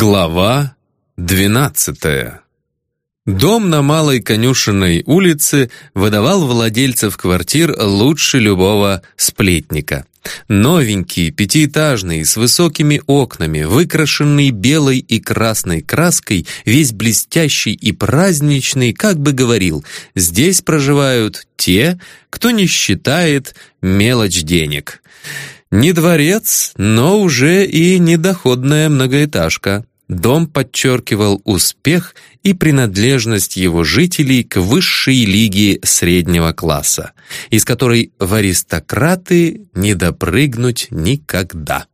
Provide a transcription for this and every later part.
Глава двенадцатая Дом на Малой Конюшенной улице выдавал владельцев квартир лучше любого сплетника. Новенький, пятиэтажный, с высокими окнами, выкрашенный белой и красной краской, весь блестящий и праздничный, как бы говорил, здесь проживают те, кто не считает мелочь денег. Не дворец, но уже и недоходная многоэтажка. Дом подчеркивал успех и принадлежность его жителей к высшей лиге среднего класса, из которой в аристократы не допрыгнуть никогда.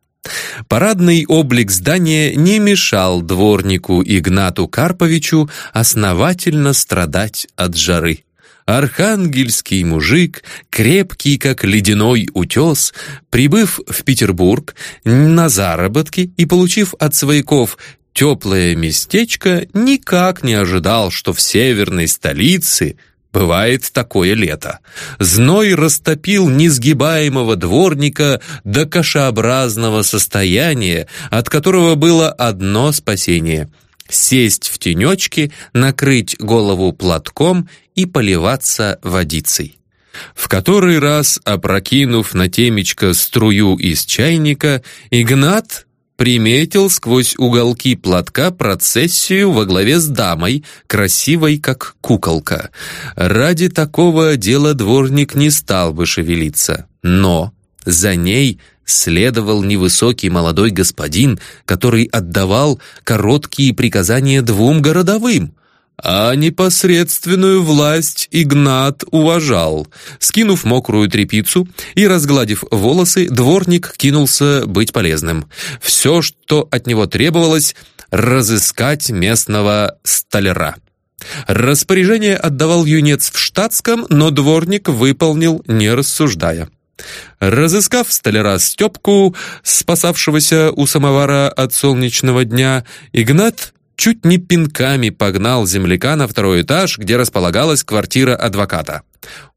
Парадный облик здания не мешал дворнику Игнату Карповичу основательно страдать от жары. Архангельский мужик, крепкий как ледяной утес, прибыв в Петербург на заработки и получив от свояков теплое местечко, никак не ожидал, что в северной столице Бывает такое лето. Зной растопил несгибаемого дворника до кашеобразного состояния, от которого было одно спасение — сесть в тенечке, накрыть голову платком и поливаться водицей. В который раз, опрокинув на темечко струю из чайника, Игнат приметил сквозь уголки платка процессию во главе с дамой, красивой как куколка. Ради такого дела дворник не стал бы шевелиться, но за ней следовал невысокий молодой господин, который отдавал короткие приказания двум городовым. А непосредственную власть Игнат уважал. Скинув мокрую тряпицу и разгладив волосы, дворник кинулся быть полезным. Все, что от него требовалось, разыскать местного столяра. Распоряжение отдавал юнец в штатском, но дворник выполнил, не рассуждая. Разыскав столяра Степку, спасавшегося у самовара от солнечного дня, Игнат чуть не пинками погнал земляка на второй этаж, где располагалась квартира адвоката.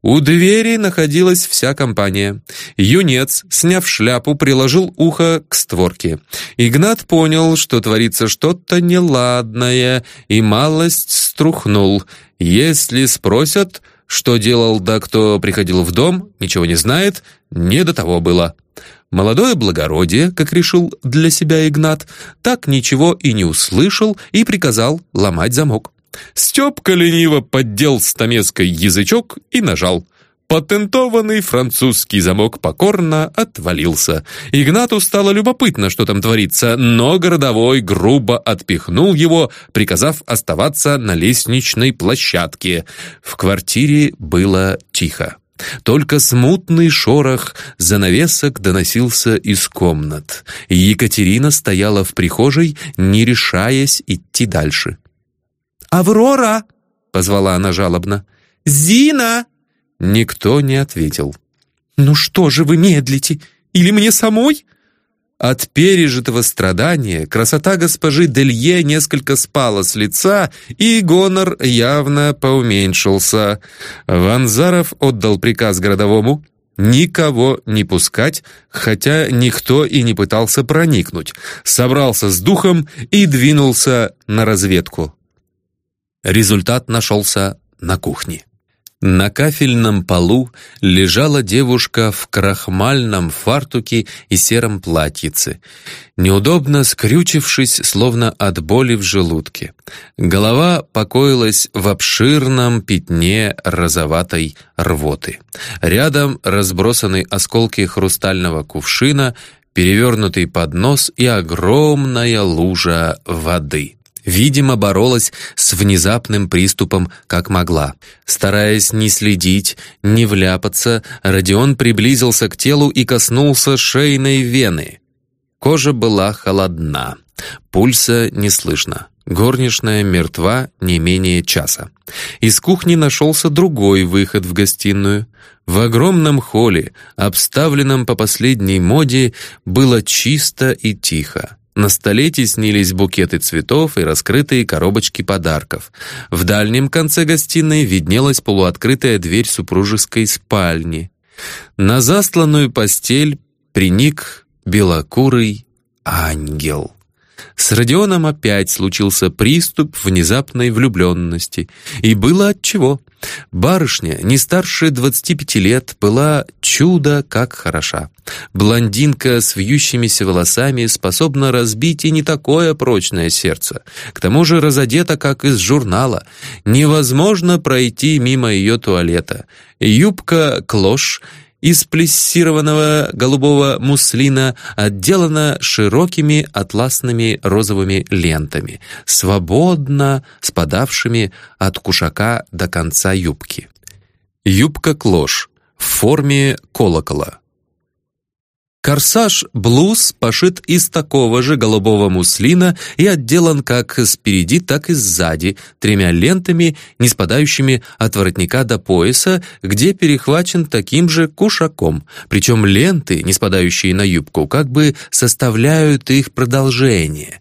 У двери находилась вся компания. Юнец, сняв шляпу, приложил ухо к створке. Игнат понял, что творится что-то неладное, и малость струхнул. Если спросят, что делал да кто приходил в дом, ничего не знает, не до того было. Молодое благородие, как решил для себя Игнат, так ничего и не услышал и приказал ломать замок. Степка лениво поддел стамеской язычок и нажал. Патентованный французский замок покорно отвалился. Игнату стало любопытно, что там творится, но городовой грубо отпихнул его, приказав оставаться на лестничной площадке. В квартире было тихо. Только смутный шорох занавесок доносился из комнат. Екатерина стояла в прихожей, не решаясь идти дальше. «Аврора!» — позвала она жалобно. «Зина!» Никто не ответил. «Ну что же вы медлите? Или мне самой?» От пережитого страдания красота госпожи Делье несколько спала с лица, и гонор явно поуменьшился. Ванзаров отдал приказ городовому никого не пускать, хотя никто и не пытался проникнуть, собрался с духом и двинулся на разведку. Результат нашелся на кухне. На кафельном полу лежала девушка в крахмальном фартуке и сером платьице, неудобно скрючившись, словно от боли в желудке. Голова покоилась в обширном пятне розоватой рвоты. Рядом разбросаны осколки хрустального кувшина, перевернутый поднос и огромная лужа воды. Видимо, боролась с внезапным приступом как могла. Стараясь не следить, не вляпаться, Родион приблизился к телу и коснулся шейной вены. Кожа была холодна, пульса не слышно. Горничная мертва не менее часа. Из кухни нашелся другой выход в гостиную. В огромном холле, обставленном по последней моде, было чисто и тихо. На столе теснились букеты цветов и раскрытые коробочки подарков. В дальнем конце гостиной виднелась полуоткрытая дверь супружеской спальни. На застланную постель приник белокурый ангел. С Родионом опять случился приступ внезапной влюбленности. И было отчего. Барышня, не старше 25 лет, была чудо как хороша. Блондинка с вьющимися волосами способна разбить и не такое прочное сердце. К тому же разодета, как из журнала. Невозможно пройти мимо ее туалета. Юбка-клош — из плессированного голубого муслина отделана широкими атласными розовыми лентами, свободно спадавшими от кушака до конца юбки. Юбка-клош в форме колокола. Корсаж-блуз пошит из такого же голубого муслина и отделан как спереди, так и сзади, тремя лентами, не спадающими от воротника до пояса, где перехвачен таким же кушаком. Причем ленты, не спадающие на юбку, как бы составляют их продолжение.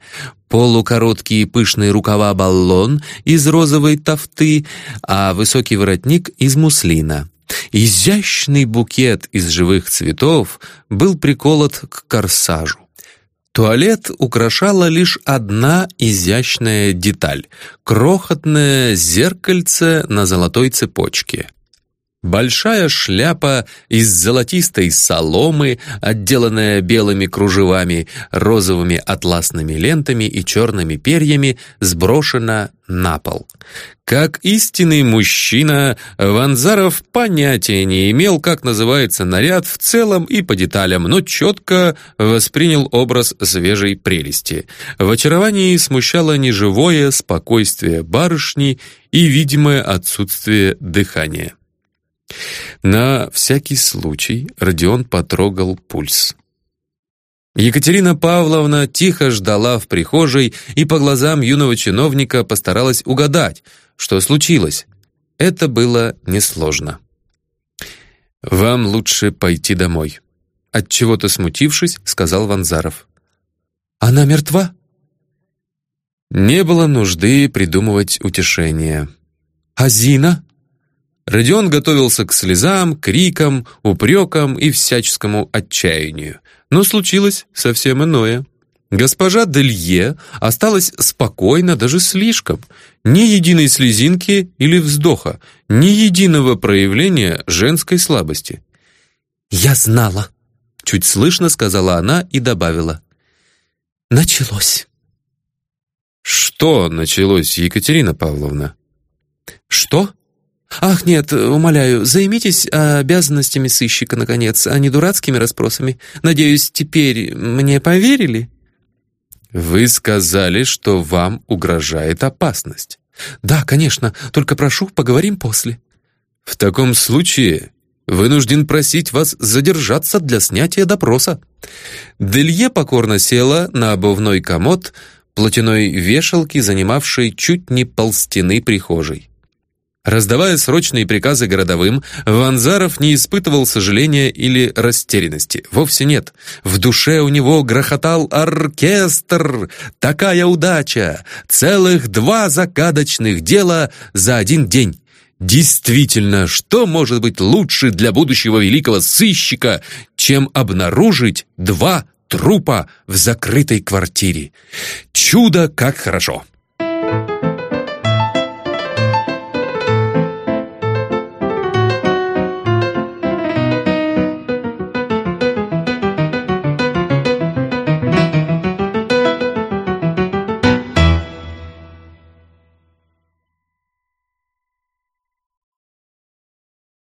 Полукороткие пышные рукава-баллон из розовой тафты, а высокий воротник из муслина. Изящный букет из живых цветов был приколот к корсажу. Туалет украшала лишь одна изящная деталь — крохотное зеркальце на золотой цепочке. Большая шляпа из золотистой соломы, отделанная белыми кружевами, розовыми атласными лентами и черными перьями, сброшена на пол. Как истинный мужчина, Ванзаров понятия не имел, как называется наряд в целом и по деталям, но четко воспринял образ свежей прелести. В очаровании смущало неживое спокойствие барышни и видимое отсутствие дыхания. На всякий случай Родион потрогал пульс. Екатерина Павловна тихо ждала в прихожей и по глазам юного чиновника постаралась угадать, что случилось. Это было несложно. «Вам лучше пойти домой», — отчего-то смутившись, сказал Ванзаров. «Она мертва?» Не было нужды придумывать утешение. «А Зина?» Родион готовился к слезам, крикам, упрекам и всяческому отчаянию. Но случилось совсем иное. Госпожа Делье осталась спокойна даже слишком. Ни единой слезинки или вздоха, ни единого проявления женской слабости. «Я знала», — чуть слышно сказала она и добавила. «Началось». «Что началось, Екатерина Павловна?» «Что?» «Ах, нет, умоляю, займитесь обязанностями сыщика, наконец, а не дурацкими расспросами. Надеюсь, теперь мне поверили?» «Вы сказали, что вам угрожает опасность». «Да, конечно, только прошу, поговорим после». «В таком случае вынужден просить вас задержаться для снятия допроса». Делье покорно села на обувной комод платяной вешалки, занимавшей чуть не полстены прихожей. Раздавая срочные приказы городовым, Ванзаров не испытывал сожаления или растерянности. Вовсе нет. В душе у него грохотал оркестр. Такая удача! Целых два загадочных дела за один день. Действительно, что может быть лучше для будущего великого сыщика, чем обнаружить два трупа в закрытой квартире? Чудо как хорошо!